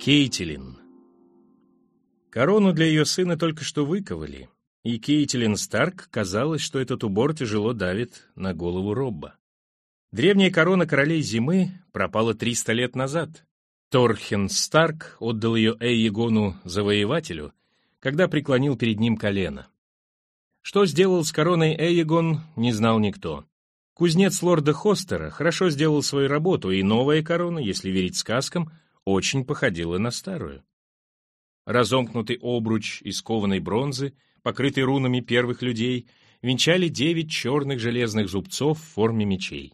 Кейтилин. Корону для ее сына только что выковали, и Кейтилин Старк казалось, что этот убор тяжело давит на голову Робба. Древняя корона королей зимы пропала 300 лет назад. Торхен Старк отдал ее Эйегону завоевателю, когда преклонил перед ним колено. Что сделал с короной Эйегон, не знал никто. Кузнец лорда Хостера хорошо сделал свою работу, и новая корона, если верить сказкам, очень походила на старую. Разомкнутый обруч из кованой бронзы, покрытый рунами первых людей, венчали девять черных железных зубцов в форме мечей.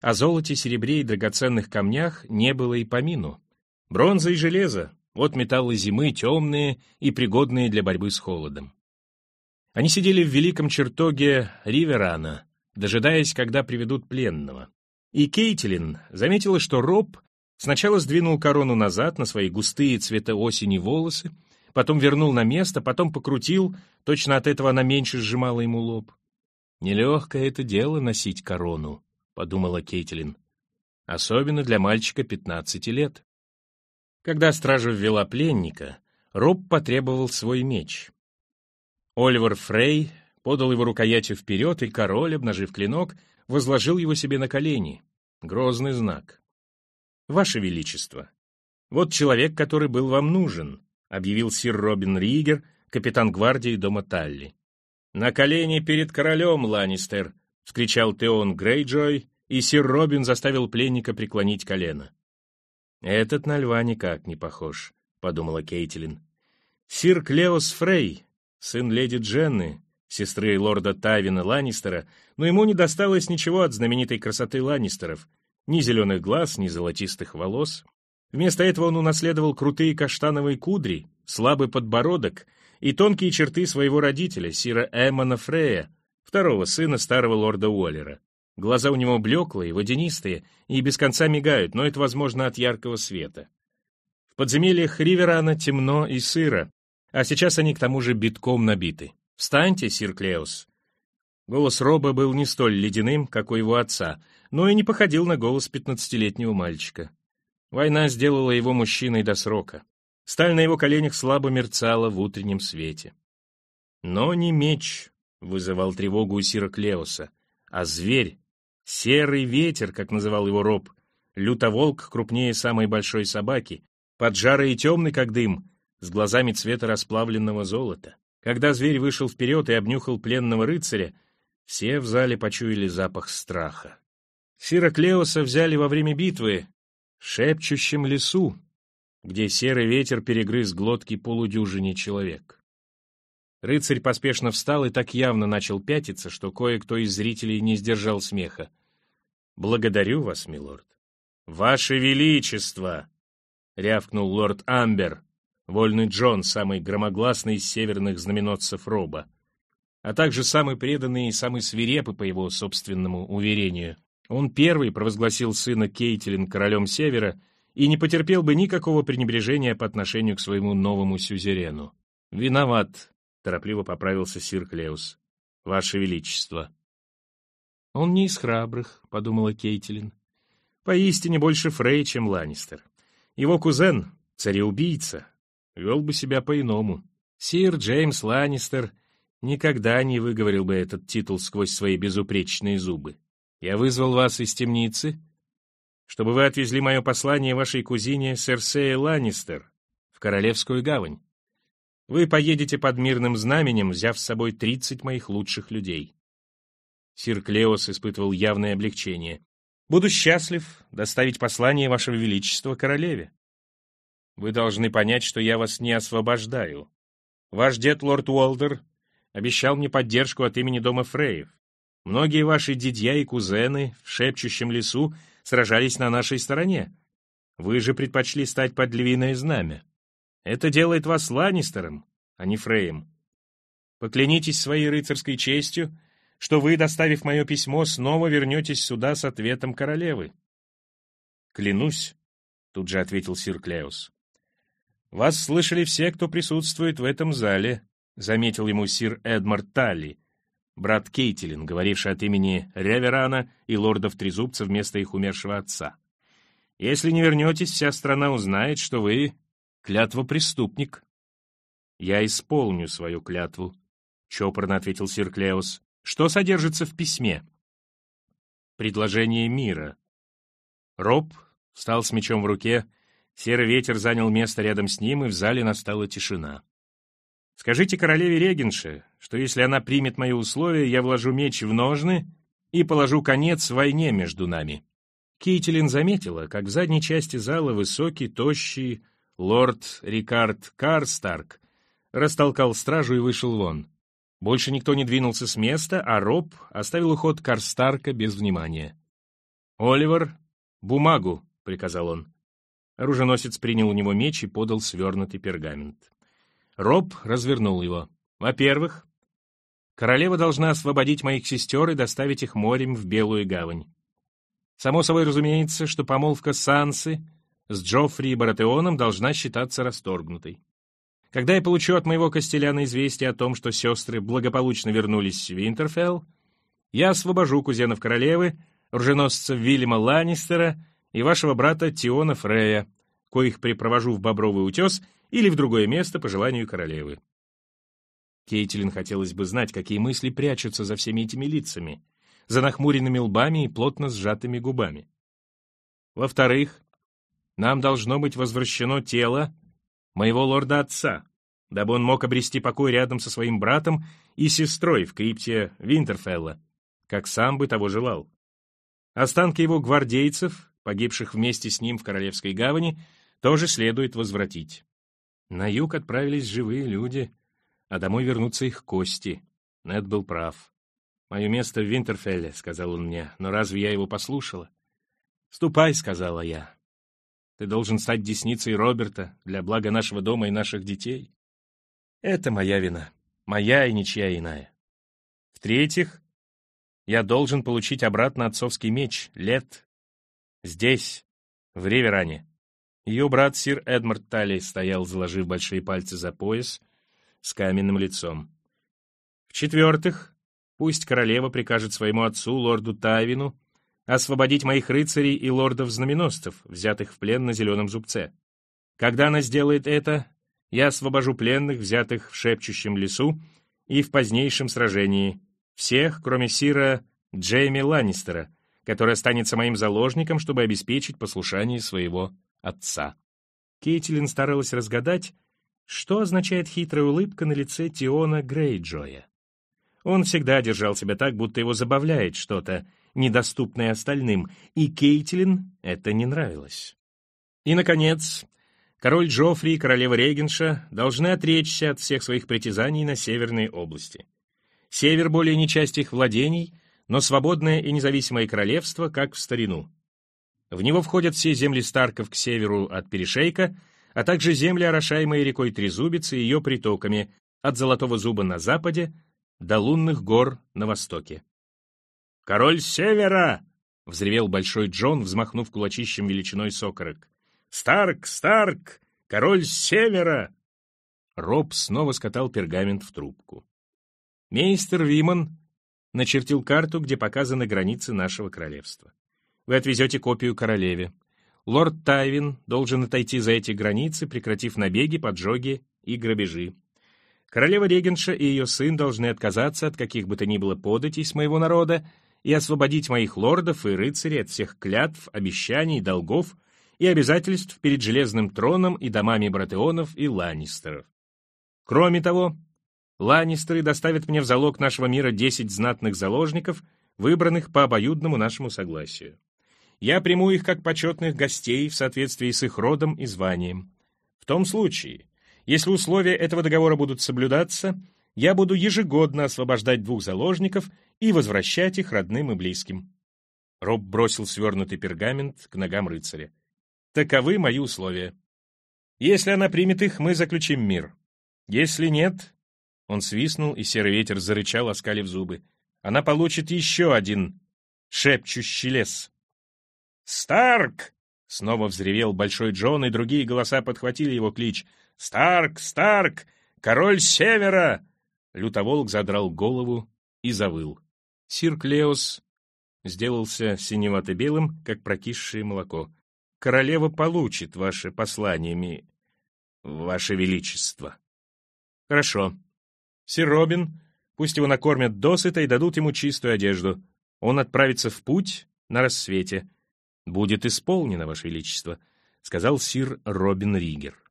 О золоте, серебре и драгоценных камнях не было и помину. Бронза и железо — вот металлы зимы, темные и пригодные для борьбы с холодом. Они сидели в великом чертоге Риверана, дожидаясь, когда приведут пленного. И Кейтилин заметила, что Роб Сначала сдвинул корону назад на свои густые цвета осени волосы, потом вернул на место, потом покрутил, точно от этого она меньше сжимала ему лоб. «Нелегкое это дело носить корону», — подумала Кейтлин. «Особенно для мальчика пятнадцати лет». Когда стража ввела пленника, Роб потребовал свой меч. Оливер Фрей подал его рукоятью вперед, и король, обнажив клинок, возложил его себе на колени. Грозный знак. «Ваше Величество, вот человек, который был вам нужен», объявил сир Робин Ригер, капитан гвардии дома Талли. «На колени перед королем, Ланнистер!» — вскричал Теон Грейджой, и сир Робин заставил пленника преклонить колено. «Этот на льва никак не похож», — подумала Кейтилин. «Сир Клеос Фрей, сын леди Дженны, сестры лорда Тавина Ланнистера, но ему не досталось ничего от знаменитой красоты Ланнистеров, ни зеленых глаз, ни золотистых волос. Вместо этого он унаследовал крутые каштановые кудри, слабый подбородок и тонкие черты своего родителя, сира Эммона Фрея, второго сына старого лорда Уоллера. Глаза у него блеклые, водянистые и без конца мигают, но это возможно от яркого света. В подземельях Риверана темно и сыро, а сейчас они к тому же битком набиты. «Встаньте, сир Клеус!» Голос Роба был не столь ледяным, как у его отца, но и не походил на голос пятнадцатилетнего мальчика. Война сделала его мужчиной до срока. Сталь на его коленях слабо мерцала в утреннем свете. Но не меч вызывал тревогу у Сира Клеоса, а зверь, серый ветер, как называл его Роб, лютоволк крупнее самой большой собаки, поджарый и темный, как дым, с глазами цвета расплавленного золота. Когда зверь вышел вперед и обнюхал пленного рыцаря, все в зале почуяли запах страха. Сира Клеоса взяли во время битвы в шепчущем лесу, где серый ветер перегрыз глотки полудюжине человек. Рыцарь поспешно встал и так явно начал пятиться, что кое-кто из зрителей не сдержал смеха. «Благодарю вас, милорд». «Ваше Величество!» — рявкнул лорд Амбер, вольный Джон, самый громогласный из северных знаменосцев Роба, а также самый преданный и самый свирепый, по его собственному уверению. Он первый провозгласил сына Кейтилин королем Севера и не потерпел бы никакого пренебрежения по отношению к своему новому сюзерену. «Виноват», — торопливо поправился сир Клеус. «Ваше Величество». «Он не из храбрых», — подумала Кейтилин. «Поистине больше Фрей, чем Ланнистер. Его кузен, цареубийца, вел бы себя по-иному. Сир Джеймс Ланнистер никогда не выговорил бы этот титул сквозь свои безупречные зубы. Я вызвал вас из темницы, чтобы вы отвезли мое послание вашей кузине Серсее Ланнистер в Королевскую гавань. Вы поедете под мирным знаменем, взяв с собой тридцать моих лучших людей. Сир Клеос испытывал явное облегчение. Буду счастлив доставить послание вашего величества королеве. Вы должны понять, что я вас не освобождаю. Ваш дед, лорд Уолдер, обещал мне поддержку от имени дома Фреев. Многие ваши дядья и кузены в шепчущем лесу сражались на нашей стороне. Вы же предпочли стать под львиное знамя. Это делает вас Ланнистером, а не Фреем. Поклянитесь своей рыцарской честью, что вы, доставив мое письмо, снова вернетесь сюда с ответом королевы. Клянусь, — тут же ответил сир Клеус. Вас слышали все, кто присутствует в этом зале, — заметил ему сир Эдмард Талли, брат Кейтилин, говоривший от имени Реверана и лордов Трезубца вместо их умершего отца. Если не вернетесь, вся страна узнает, что вы клятва-преступник». «Я исполню свою клятву», — чопорно ответил сир Клеус. «Что содержится в письме?» «Предложение мира». Роб встал с мечом в руке, серый ветер занял место рядом с ним, и в зале настала тишина. «Скажите королеве Регенше, что если она примет мои условия, я вложу меч в ножны и положу конец войне между нами». Кейтилин заметила, как в задней части зала высокий, тощий лорд Рикард Карстарк растолкал стражу и вышел вон. Больше никто не двинулся с места, а Роб оставил уход Карстарка без внимания. «Оливер, бумагу!» — приказал он. Оруженосец принял у него меч и подал свернутый пергамент. Роб развернул его. «Во-первых, королева должна освободить моих сестер и доставить их морем в Белую гавань. Само собой разумеется, что помолвка Сансы с Джоффри и Баратеоном должна считаться расторгнутой. Когда я получу от моего Костеляна известие о том, что сестры благополучно вернулись в Винтерфелл, я освобожу кузенов королевы, оруженосца Вильяма Ланнистера и вашего брата Тиона Фрея, коих припровожу в Бобровый утес или в другое место по желанию королевы. Кейтилин хотелось бы знать, какие мысли прячутся за всеми этими лицами, за нахмуренными лбами и плотно сжатыми губами. Во-вторых, нам должно быть возвращено тело моего лорда-отца, дабы он мог обрести покой рядом со своим братом и сестрой в крипте Винтерфелла, как сам бы того желал. Останки его гвардейцев, погибших вместе с ним в Королевской гавани, тоже следует возвратить. На юг отправились живые люди, а домой вернутся их кости. Нед был прав. «Мое место в Винтерфелле», — сказал он мне, — «но разве я его послушала?» «Ступай», — сказала я. «Ты должен стать десницей Роберта для блага нашего дома и наших детей. Это моя вина, моя и ничья иная. В-третьих, я должен получить обратно отцовский меч, лет, здесь, в Риверане. Ее брат сир Эдмард Талли стоял, заложив большие пальцы за пояс, с каменным лицом. В-четвертых, Пусть королева прикажет своему отцу, лорду Тавину, освободить моих рыцарей и лордов-знаменосцев, взятых в плен на Зеленом Зубце. Когда она сделает это, я освобожу пленных, взятых в шепчущем лесу и в позднейшем сражении, всех, кроме сира Джейми Ланнистера, который останется моим заложником, чтобы обеспечить послушание своего отца. Кейтилин старалась разгадать, что означает хитрая улыбка на лице Тиона Грейджоя. Он всегда держал себя так, будто его забавляет что-то, недоступное остальным, и Кейтилин это не нравилось. И, наконец, король Джоффри и королева Регенша должны отречься от всех своих притязаний на северные области. Север более не часть их владений, но свободное и независимое королевство, как в старину. В него входят все земли Старков к северу от Перешейка, а также земли, орошаемые рекой Трезубец и ее притоками, от Золотого Зуба на западе до лунных гор на востоке. «Король Севера!» — взревел Большой Джон, взмахнув кулачищем величиной сокорок. «Старк! Старк! Король Севера!» Роб снова скатал пергамент в трубку. Мейстер Виман начертил карту, где показаны границы нашего королевства. Вы отвезете копию королеве. Лорд Тайвин должен отойти за эти границы, прекратив набеги, поджоги и грабежи. Королева Регенша и ее сын должны отказаться от каких бы то ни было податей с моего народа и освободить моих лордов и рыцарей от всех клятв, обещаний, долгов и обязательств перед Железным троном и домами Братеонов и Ланнистеров. Кроме того, Ланнистеры доставят мне в залог нашего мира десять знатных заложников, выбранных по обоюдному нашему согласию. Я приму их как почетных гостей в соответствии с их родом и званием. В том случае, если условия этого договора будут соблюдаться, я буду ежегодно освобождать двух заложников и возвращать их родным и близким. Роб бросил свернутый пергамент к ногам рыцаря. Таковы мои условия. Если она примет их, мы заключим мир. Если нет... Он свистнул, и серый ветер зарычал, оскалив зубы. Она получит еще один шепчущий лес. «Старк!» — снова взревел Большой Джон, и другие голоса подхватили его клич. «Старк! Старк! Король Севера!» Лютоволк задрал голову и завыл. Сир Клеос сделался синевато-белым, как прокисшее молоко. королева получит ваше послание, ми... ваше величество. Хорошо. Сир Робин, пусть его накормят досыта и дадут ему чистую одежду. Он отправится в путь на рассвете. Будет исполнено, ваше величество, сказал сир Робин Ригер.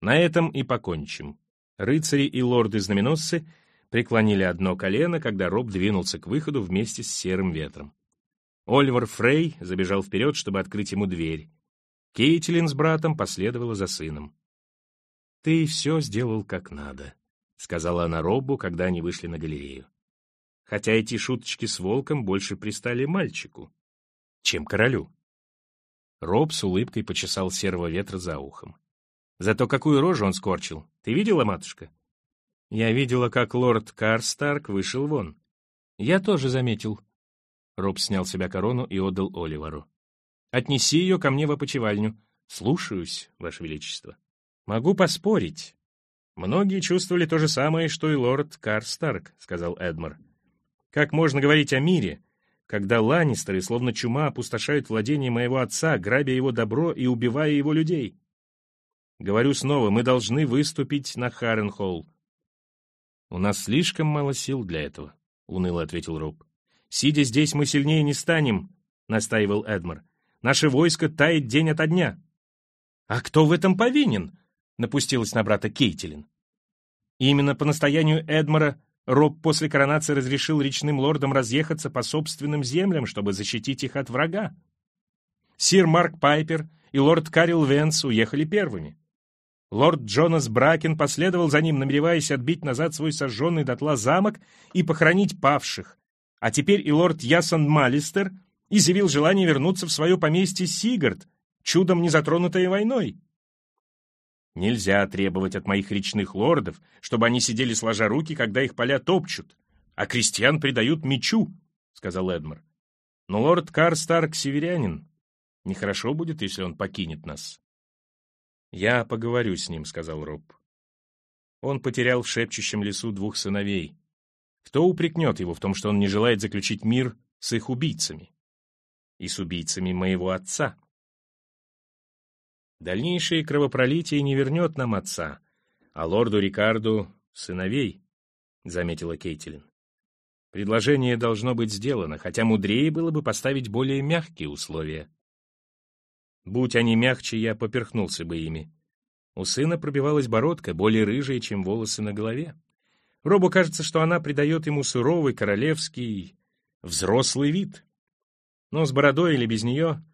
На этом и покончим. Рыцари и лорды-знаменосцы преклонили одно колено, когда Роб двинулся к выходу вместе с серым ветром. Оливер Фрей забежал вперед, чтобы открыть ему дверь. Кейтилин с братом последовала за сыном. «Ты все сделал как надо», — сказала она Робу, когда они вышли на галерею. Хотя эти шуточки с волком больше пристали мальчику, чем королю. Роб с улыбкой почесал серого ветра за ухом. Зато какую рожу он скорчил. Ты видела, матушка? Я видела, как лорд Карстарк вышел вон. Я тоже заметил. Роб снял с себя корону и отдал Оливеру. Отнеси ее ко мне в опочивальню. Слушаюсь, Ваше Величество. Могу поспорить. Многие чувствовали то же самое, что и лорд Карстарк, сказал Эдмар. Как можно говорить о мире, когда Ланнистеры, словно чума, опустошают владение моего отца, грабя его добро и убивая его людей? Говорю снова, мы должны выступить на Харренхолл. У нас слишком мало сил для этого, — уныло ответил Роб. Сидя здесь, мы сильнее не станем, — настаивал Эдмар. Наше войско тает день ото дня. А кто в этом повинен? — напустилась на брата Кейтилин. Именно по настоянию Эдмара Роб после коронации разрешил речным лордам разъехаться по собственным землям, чтобы защитить их от врага. Сир Марк Пайпер и лорд Карил Венс уехали первыми. Лорд Джонас Бракен последовал за ним, намереваясь отбить назад свой сожженный дотла замок и похоронить павших. А теперь и лорд Ясон Малистер изъявил желание вернуться в свое поместье Сигард, чудом не затронутое войной. Нельзя требовать от моих речных лордов, чтобы они сидели сложа руки, когда их поля топчут, а крестьян предают мечу, — сказал Эдмар. Но лорд Карстарк северянин. Нехорошо будет, если он покинет нас. «Я поговорю с ним», — сказал Роб. Он потерял в шепчущем лесу двух сыновей. Кто упрекнет его в том, что он не желает заключить мир с их убийцами? И с убийцами моего отца. Дальнейшее кровопролитие не вернет нам отца, а лорду Рикарду — сыновей, — заметила Кейтилин. Предложение должно быть сделано, хотя мудрее было бы поставить более мягкие условия. Будь они мягче, я поперхнулся бы ими. У сына пробивалась бородка, более рыжая, чем волосы на голове. Робу кажется, что она придает ему суровый, королевский, взрослый вид. Но с бородой или без нее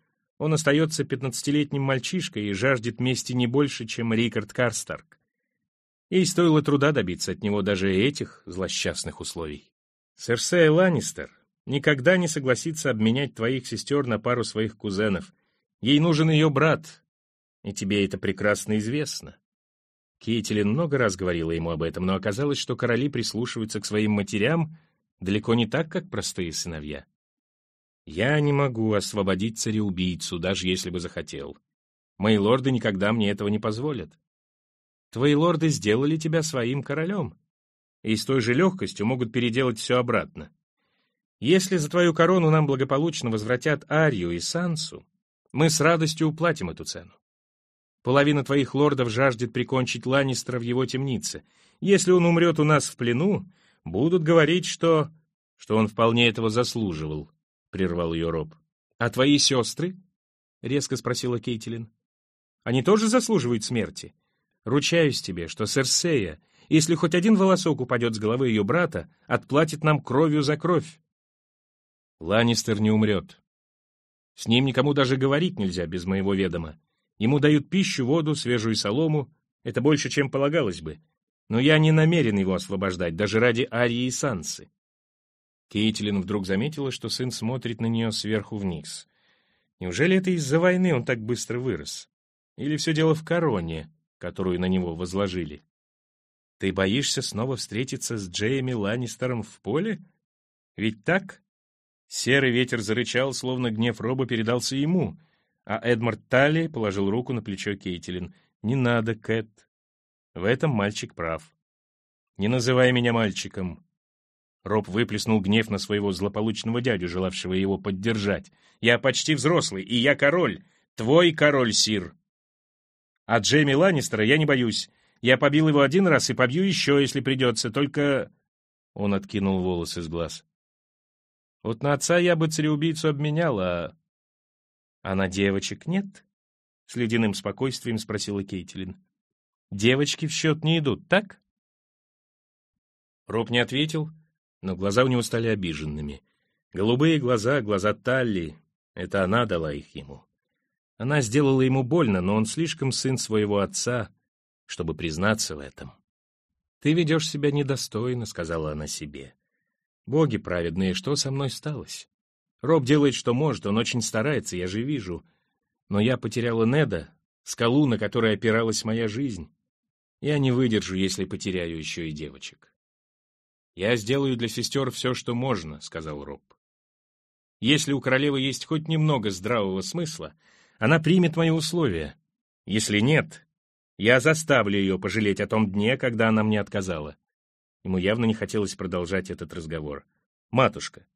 он остается пятнадцатилетним мальчишкой и жаждет мести не больше, чем Рикард Карстарк. Ей стоило труда добиться от него даже этих злосчастных условий. Серсея Ланнистер никогда не согласится обменять твоих сестер на пару своих кузенов, Ей нужен ее брат, и тебе это прекрасно известно. Кейтилин много раз говорила ему об этом, но оказалось, что короли прислушиваются к своим матерям далеко не так, как простые сыновья. Я не могу освободить цареубийцу, даже если бы захотел. Мои лорды никогда мне этого не позволят. Твои лорды сделали тебя своим королем, и с той же легкостью могут переделать все обратно. Если за твою корону нам благополучно возвратят Арию и Сансу, мы с радостью уплатим эту цену. Половина твоих лордов жаждет прикончить Ланнистера в его темнице. Если он умрет у нас в плену, будут говорить, что... что он вполне этого заслуживал, — прервал ее Роб. — А твои сестры? — резко спросила Кейтилин. — Они тоже заслуживают смерти? Ручаюсь тебе, что Серсея, если хоть один волосок упадет с головы ее брата, отплатит нам кровью за кровь. Ланнистер не умрет, с ним никому даже говорить нельзя без моего ведома. Ему дают пищу, воду, свежую солому. Это больше, чем полагалось бы. Но я не намерен его освобождать, даже ради Арии и Сансы. Кейтилин вдруг заметила, что сын смотрит на нее сверху вниз. Неужели это из-за войны он так быстро вырос? Или все дело в короне, которую на него возложили? Ты боишься снова встретиться с Джейми Ланнистером в поле? Ведь так? Серый ветер зарычал, словно гнев Роба передался ему, а Эдмард Талли положил руку на плечо Кейтилин. «Не надо, Кэт. В этом мальчик прав. Не называй меня мальчиком». Роб выплеснул гнев на своего злополучного дядю, желавшего его поддержать. «Я почти взрослый, и я король. Твой король, сир. А Джейми Ланнистера я не боюсь. Я побил его один раз и побью еще, если придется, только...» Он откинул волосы с глаз. «Вот на отца я бы цареубийцу обменял, а...» «А на девочек нет?» — с ледяным спокойствием спросила Кейтилин. «Девочки в счет не идут, так?» Роб не ответил, но глаза у него стали обиженными. Голубые глаза, глаза Талли — это она дала их ему. Она сделала ему больно, но он слишком сын своего отца, чтобы признаться в этом. «Ты ведешь себя недостойно», — сказала она себе. «Боги праведные, что со мной сталось? Роб делает, что может, он очень старается, я же вижу. Но я потеряла Неда, скалу, на которой опиралась моя жизнь. Я не выдержу, если потеряю еще и девочек». «Я сделаю для сестер все, что можно», — сказал Роб. «Если у королевы есть хоть немного здравого смысла, она примет мои условия. Если нет, я заставлю ее пожалеть о том дне, когда она мне отказала». Ему явно не хотелось продолжать этот разговор. «Матушка,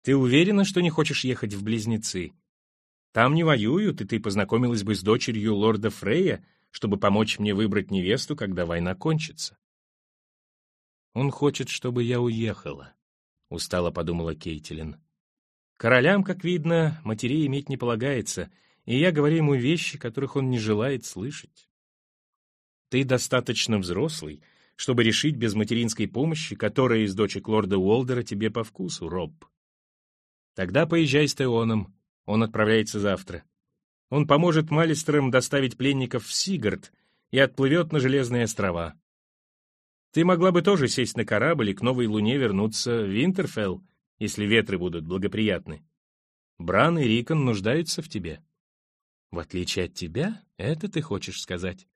ты уверена, что не хочешь ехать в Близнецы? Там не воюют, и ты познакомилась бы с дочерью лорда Фрея, чтобы помочь мне выбрать невесту, когда война кончится». «Он хочет, чтобы я уехала», — устало подумала Кейтилин. «Королям, как видно, матерей иметь не полагается, и я говорю ему вещи, которых он не желает слышать. Ты достаточно взрослый, чтобы решить без материнской помощи, которая из дочек лорда Уолдера тебе по вкусу, Роб. Тогда поезжай с Теоном, он отправляется завтра. Он поможет Малистерам доставить пленников в Сигард и отплывет на Железные острова. Ты могла бы тоже сесть на корабль и к новой луне вернуться в Винтерфелл, если ветры будут благоприятны. Бран и Рикон нуждаются в тебе. В отличие от тебя, это ты хочешь сказать.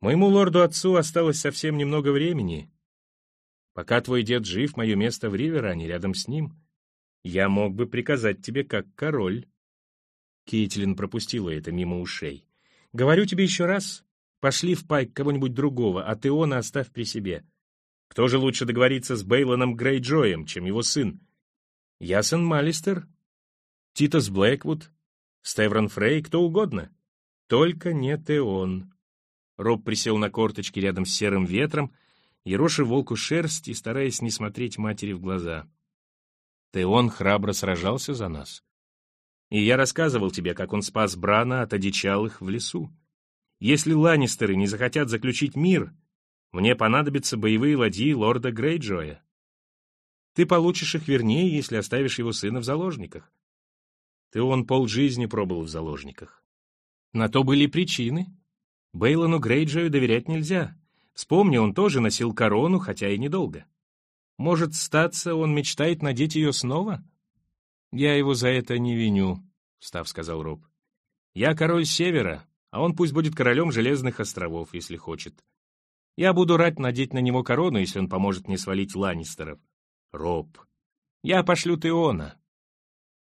Моему лорду-отцу осталось совсем немного времени. Пока твой дед жив, мое место в Риверане, рядом с ним. Я мог бы приказать тебе как король. Кейтлин пропустила это мимо ушей. Говорю тебе еще раз, Пошли в пайк кого-нибудь другого, а ты он оставь при себе. Кто же лучше договориться с Бейлоном Грейджоем, чем его сын? Ясен Малистер? Титас Блэквуд? Стеврон Фрей? Кто угодно. Только не ты он. Роб присел на корточки рядом с серым ветром, ероши волку шерсть и стараясь не смотреть матери в глаза. Теон храбро сражался за нас. И я рассказывал тебе, как он спас Брана от одичалых в лесу. Если Ланнистеры не захотят заключить мир, мне понадобятся боевые ладьи лорда Грейджоя. Ты получишь их вернее, если оставишь его сына в заложниках. Ты он полжизни пробыл в заложниках. На то были причины. Бейлону Грейджою доверять нельзя. Вспомни, он тоже носил корону, хотя и недолго. Может, статься, он мечтает надеть ее снова? Я его за это не виню, — встав, сказал Роб. Я король Севера, а он пусть будет королем Железных островов, если хочет. Я буду рад надеть на него корону, если он поможет мне свалить Ланнистеров. Роб. Я пошлю Теона.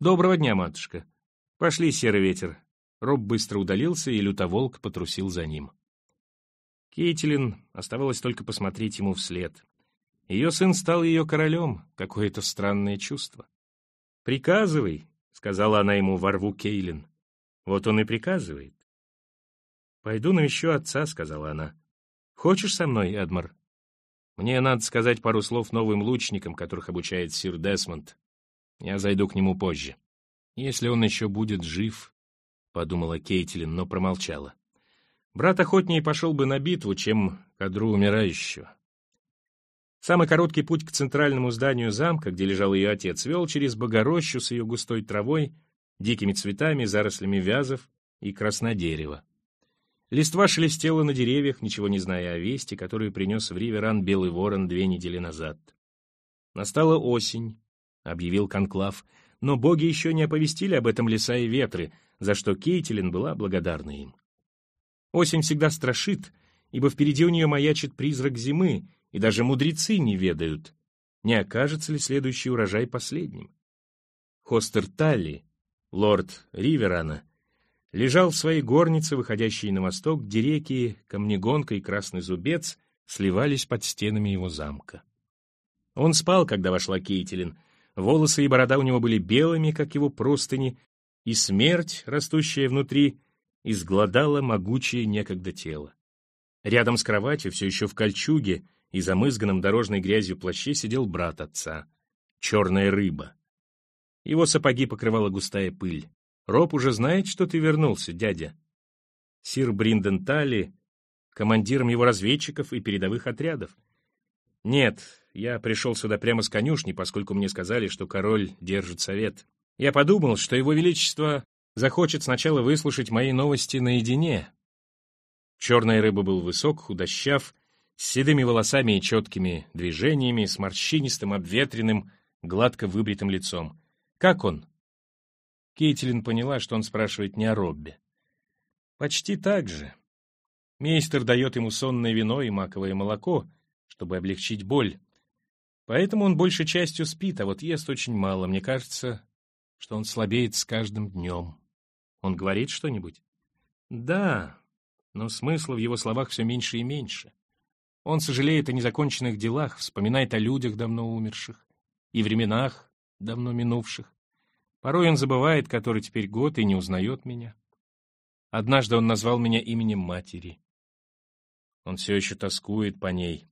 Доброго дня, матушка. Пошли, серый ветер. Роб быстро удалился, и лютоволк потрусил за ним. Кейтилин оставалось только посмотреть ему вслед. Ее сын стал ее королем, какое-то странное чувство. «Приказывай», — сказала она ему во рву Кейлин. Вот он и приказывает. «Пойду навещу отца», — сказала она. «Хочешь со мной, Эдмар?» «Мне надо сказать пару слов новым лучникам, которых обучает сир Десмонд. Я зайду к нему позже. Если он еще будет жив», — подумала Кейтлин, но промолчала. «Брат охотнее пошел бы на битву, чем к одру умирающего». Самый короткий путь к центральному зданию замка, где лежал ее отец, вел через богорощу с ее густой травой, дикими цветами, зарослями вязов и краснодерева. Листва шелестела на деревьях, ничего не зная о вести, которую принес в Риверан Белый Ворон две недели назад. Настала осень, — объявил Конклав, но боги еще не оповестили об этом леса и ветры, за что Кейтилин была благодарна им. Осень всегда страшит, ибо впереди у нее маячит призрак зимы, и даже мудрецы не ведают, не окажется ли следующий урожай последним. Хостер Талли, лорд Риверана, лежал в своей горнице, выходящей на восток, где реки Камнегонка и Красный Зубец сливались под стенами его замка. Он спал, когда вошла Кейтилин. Волосы и борода у него были белыми, как его простыни, и смерть, растущая внутри, изгладала могучее некогда тело. Рядом с кроватью, все еще в кольчуге и замызганном дорожной грязью плаще, сидел брат отца, черная рыба. Его сапоги покрывала густая пыль. «Роб уже знает, что ты вернулся, дядя?» Сир Бринден Талли командиром его разведчиков и передовых отрядов. Нет, я пришел сюда прямо с конюшни, поскольку мне сказали, что король держит совет. Я подумал, что его величество захочет сначала выслушать мои новости наедине. Черная рыба был высок, худощав, с седыми волосами и четкими движениями, с морщинистым, обветренным, гладко выбритым лицом. «Как он?» Кейтилин поняла, что он спрашивает не о Роббе. «Почти так же. Мейстер дает ему сонное вино и маковое молоко, чтобы облегчить боль. Поэтому он большей частью спит, а вот ест очень мало. Мне кажется, что он слабеет с каждым днем. Он говорит что-нибудь? Да, но смысла в его словах все меньше и меньше. Он сожалеет о незаконченных делах, вспоминает о людях, давно умерших, и временах, давно минувших. Порой он забывает, который теперь год, и не узнает меня. Однажды он назвал меня именем матери. Он все еще тоскует по ней.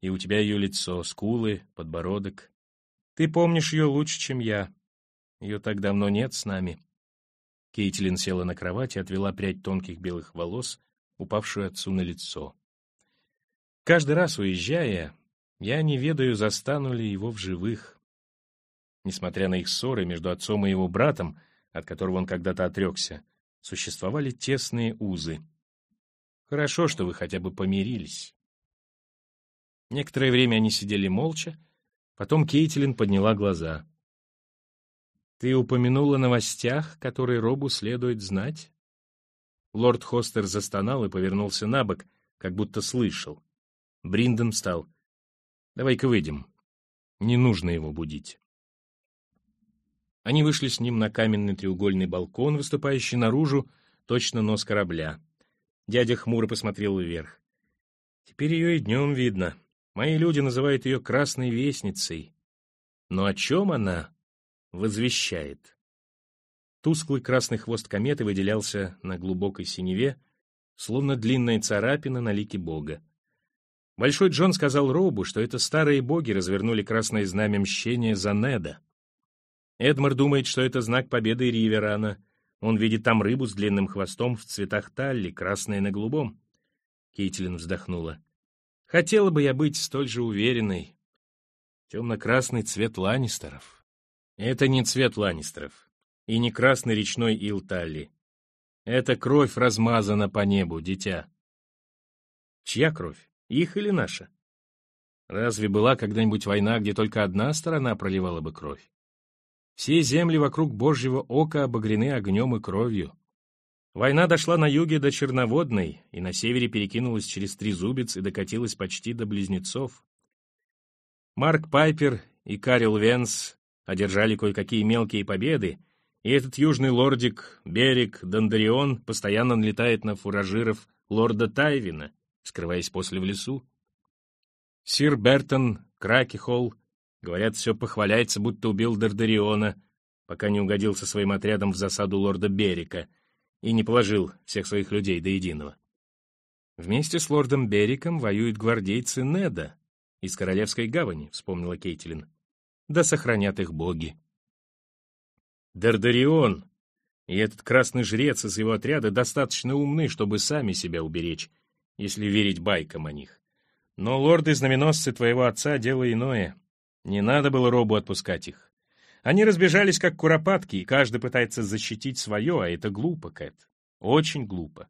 И у тебя ее лицо, скулы, подбородок. Ты помнишь ее лучше, чем я. Ее так давно нет с нами. Кейтлин села на кровать и отвела прядь тонких белых волос, упавшую отцу на лицо. Каждый раз уезжая, я не ведаю, застану ли его в живых. Несмотря на их ссоры между отцом и его братом, от которого он когда-то отрекся, существовали тесные узы — Хорошо, что вы хотя бы помирились. Некоторое время они сидели молча, потом Кейтилин подняла глаза. «Ты упомянул о новостях, которые Робу следует знать?» Лорд Хостер застонал и повернулся на бок, как будто слышал. Бриндон встал. «Давай-ка выйдем. Не нужно его будить». Они вышли с ним на каменный треугольный балкон, выступающий наружу, точно нос корабля. Дядя хмуро посмотрел вверх. Теперь ее и днем видно. Мои люди называют ее Красной Вестницей. Но о чем она возвещает? Тусклый красный хвост кометы выделялся на глубокой синеве, словно длинная царапина на лике бога. Большой Джон сказал Робу, что это старые боги развернули красное знамя мщения за Неда. Эдмар думает, что это знак победы Риверана — он видит там рыбу с длинным хвостом в цветах талли, красной на голубом. Кейтлин вздохнула. Хотела бы я быть столь же уверенной. Темно-красный цвет Ланнистеров. Это не цвет Ланнистеров. И не красный речной ил талли. Это кровь размазана по небу, дитя. Чья кровь? Их или наша? Разве была когда-нибудь война, где только одна сторона проливала бы кровь? Все земли вокруг Божьего ока обогрены огнем и кровью. Война дошла на юге до Черноводной и на севере перекинулась через Трезубец и докатилась почти до Близнецов. Марк Пайпер и Карил Венс одержали кое-какие мелкие победы, и этот южный лордик, берег, Дондарион, постоянно налетает на фуражиров лорда Тайвина, скрываясь после в лесу. Сир Бертон, Кракихолл Говорят, все похваляется, будто убил Дардариона, пока не угодил со своим отрядом в засаду лорда Берика и не положил всех своих людей до единого. Вместе с лордом Бериком воюют гвардейцы Неда из Королевской гавани, вспомнила Кейтилин. Да сохранят их боги. Дардарион и этот красный жрец из его отряда достаточно умны, чтобы сами себя уберечь, если верить байкам о них. Но лорды-знаменосцы твоего отца — дело иное. Не надо было Робу отпускать их. Они разбежались, как куропатки, и каждый пытается защитить свое, а это глупо, Кэт. Очень глупо.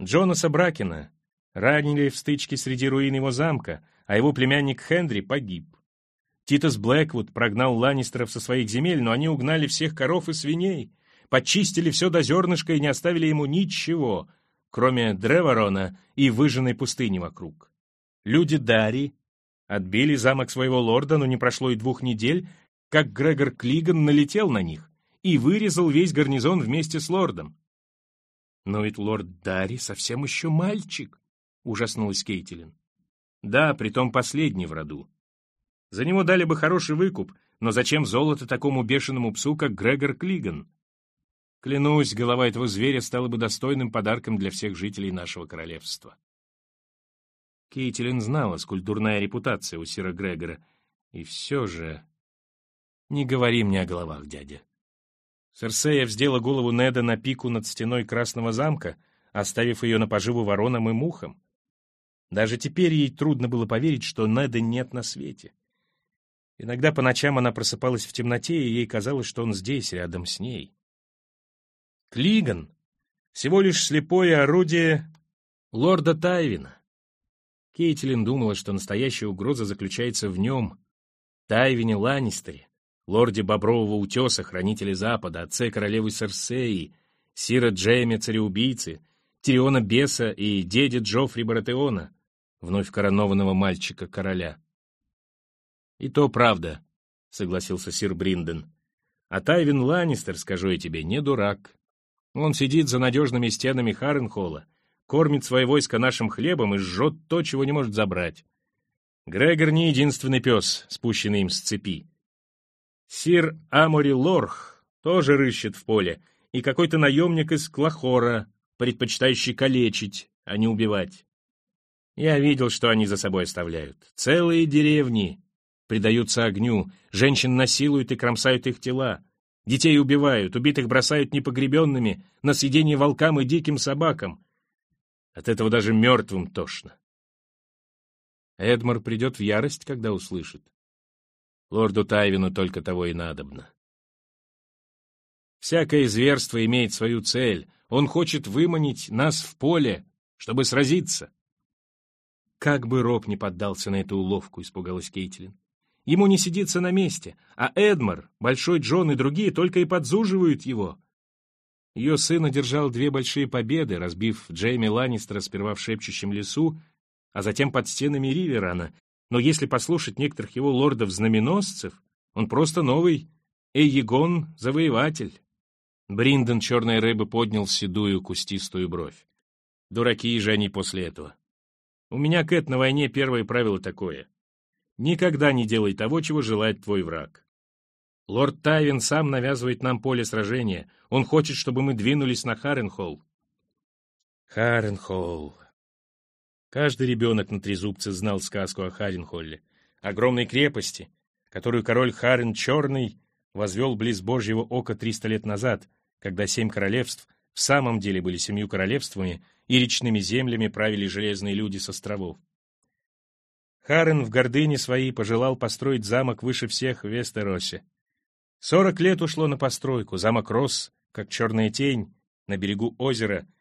Джонаса Бракина ранили в стычке среди руин его замка, а его племянник Хенри погиб. Титус Блэквуд прогнал Ланнистеров со своих земель, но они угнали всех коров и свиней, почистили все до зернышка и не оставили ему ничего, кроме Древорона и выжженной пустыни вокруг. Люди Дари Отбили замок своего лорда, но не прошло и двух недель, как Грегор Клиган налетел на них и вырезал весь гарнизон вместе с лордом. «Но ведь лорд Дарри совсем еще мальчик», — ужаснулась Кейтилин. «Да, притом последний в роду. За него дали бы хороший выкуп, но зачем золото такому бешеному псу, как Грегор Клиган? Клянусь, голова этого зверя стала бы достойным подарком для всех жителей нашего королевства. Кейтилин знала скульптурная репутация у Сира Грегора, и все же... Не говори мне о головах, дядя. Серсея вздела голову Неда на пику над стеной Красного замка, оставив ее на поживу воронам и мухам. Даже теперь ей трудно было поверить, что Неда нет на свете. Иногда по ночам она просыпалась в темноте, и ей казалось, что он здесь, рядом с ней. Клиган — всего лишь слепое орудие лорда Тайвина. Кейтлин думала, что настоящая угроза заключается в нем, Тайвине Ланнистере, лорде Бобрового утеса, хранителе Запада, отце королевы Серсеи, Сира Джейми цареубийцы, Тириона Беса и деде Джоффри Баратеона, вновь коронованного мальчика-короля. «И то правда», — согласился сир Бринден. «А Тайвин Ланнистер, скажу я тебе, не дурак. Он сидит за надежными стенами Харренхолла, кормит свое войско нашим хлебом и жжет то, чего не может забрать. Грегор не единственный пес, спущенный им с цепи. Сир Амори Лорх тоже рыщет в поле, и какой-то наемник из Клахора, предпочитающий калечить, а не убивать. Я видел, что они за собой оставляют. Целые деревни предаются огню, женщин насилуют и кромсают их тела. Детей убивают, убитых бросают непогребенными на съедение волкам и диким собакам. От этого даже мертвым тошно. Эдмар придет в ярость, когда услышит. Лорду Тайвину только того и надобно. Всякое зверство имеет свою цель. Он хочет выманить нас в поле, чтобы сразиться. Как бы Роб не поддался на эту уловку, испугалась Кейтлин. Ему не сидится на месте, а Эдмар, Большой Джон и другие только и подзуживают его. Ее сын одержал две большие победы, разбив Джейми Ланнистера сперва в шепчущем лесу, а затем под стенами Риверана, но если послушать некоторых его лордов-знаменосцев, он просто новый Эйегон-завоеватель. Бриндон черной рыбы поднял седую кустистую бровь. Дураки же они после этого. У меня, Кэт, на войне первое правило такое. Никогда не делай того, чего желает твой враг. Лорд Тайвин сам навязывает нам поле сражения. Он хочет, чтобы мы двинулись на Харенхолл. Харенхолл. Каждый ребенок на Трезубце знал сказку о Харенхолле, огромной крепости, которую король Харен Черный возвел близ Божьего ока триста лет назад, когда семь королевств в самом деле были семью королевствами и речными землями правили железные люди с островов. Харен в гордыне своей пожелал построить замок выше всех в Вестеросе. Сорок лет ушло на постройку, замок рос, как черная тень, на берегу озера —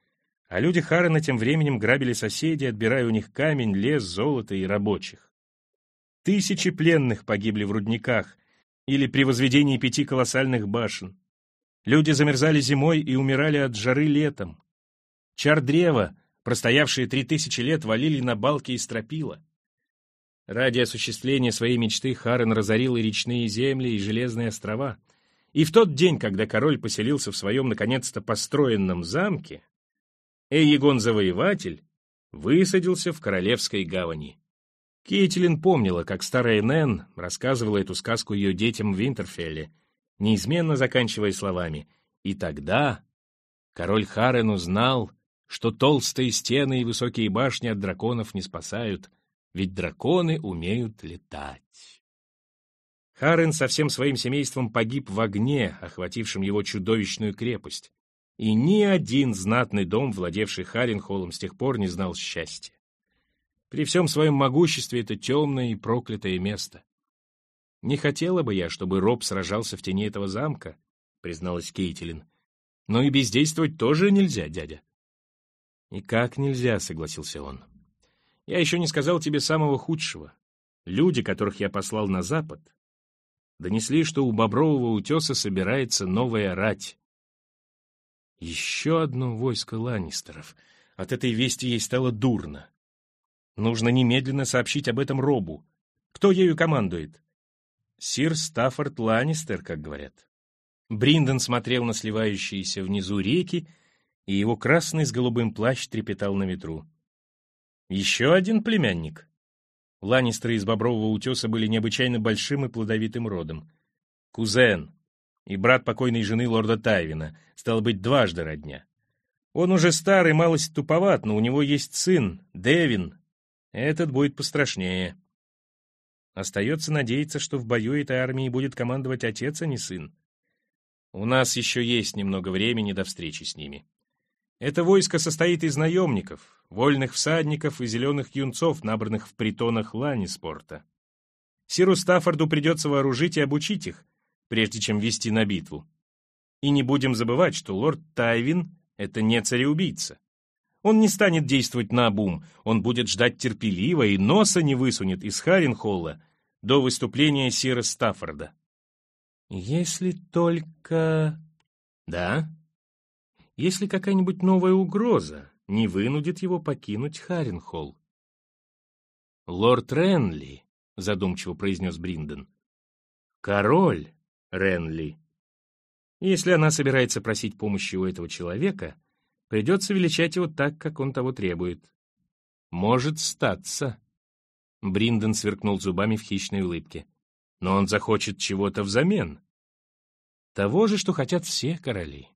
а люди Харрена тем временем грабили соседей, отбирая у них камень, лес, золото и рабочих. Тысячи пленных погибли в рудниках или при возведении пяти колоссальных башен. Люди замерзали зимой и умирали от жары летом. Чар древа, простоявшие три тысячи лет, валили на балки и стропила. Ради осуществления своей мечты Харен разорил и речные земли, и железные острова. И в тот день, когда король поселился в своем наконец-то построенном замке, Эйегон-завоеватель высадился в Королевской гавани. Кейтилин помнила, как старая Нэн рассказывала эту сказку ее детям в Винтерфелле, неизменно заканчивая словами «И тогда король Харен узнал, что толстые стены и высокие башни от драконов не спасают, ведь драконы умеют летать». Харен со всем своим семейством погиб в огне, охватившем его чудовищную крепость и ни один знатный дом, владевший Харенхоллом, с тех пор не знал счастья. При всем своем могуществе это темное и проклятое место. «Не хотела бы я, чтобы Роб сражался в тени этого замка», — призналась Кейтилин. «Но и бездействовать тоже нельзя, дядя». «Никак нельзя», — согласился он. «Я еще не сказал тебе самого худшего. Люди, которых я послал на запад, донесли, что у Бобрового утеса собирается новая рать. Еще одно войско Ланнистеров. От этой вести ей стало дурно. Нужно немедленно сообщить об этом Робу. Кто ею командует? Сир Стаффорд Ланнистер, как говорят. Бриндон смотрел на сливающиеся внизу реки, и его красный с голубым плащ трепетал на ветру. Еще один племянник. Ланнистеры из Бобрового утеса были необычайно большим и плодовитым родом. Кузен, и брат покойной жены лорда Тайвина, стал быть, дважды родня. Он уже старый, малость туповат, но у него есть сын, Девин. Этот будет пострашнее. Остается надеяться, что в бою этой армии будет командовать отец, а не сын. У нас еще есть немного времени до встречи с ними. Это войско состоит из наемников, вольных всадников и зеленых юнцов, набранных в притонах Ланиспорта. Сиру Стаффорду придется вооружить и обучить их, прежде чем вести на битву. И не будем забывать, что лорд Тайвин — это не цареубийца. Он не станет действовать на обум, он будет ждать терпеливо и носа не высунет из Харенхолла до выступления Сира Стаффорда. Если только... Да? Если какая-нибудь новая угроза не вынудит его покинуть Харенхолл. «Лорд Ренли», — задумчиво произнес Бринден, — «король Ренли. Если она собирается просить помощи у этого человека, придется величать его так, как он того требует. Может статься». Бринден сверкнул зубами в хищной улыбке. «Но он захочет чего-то взамен. Того же, что хотят все короли.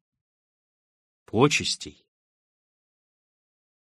Почестей.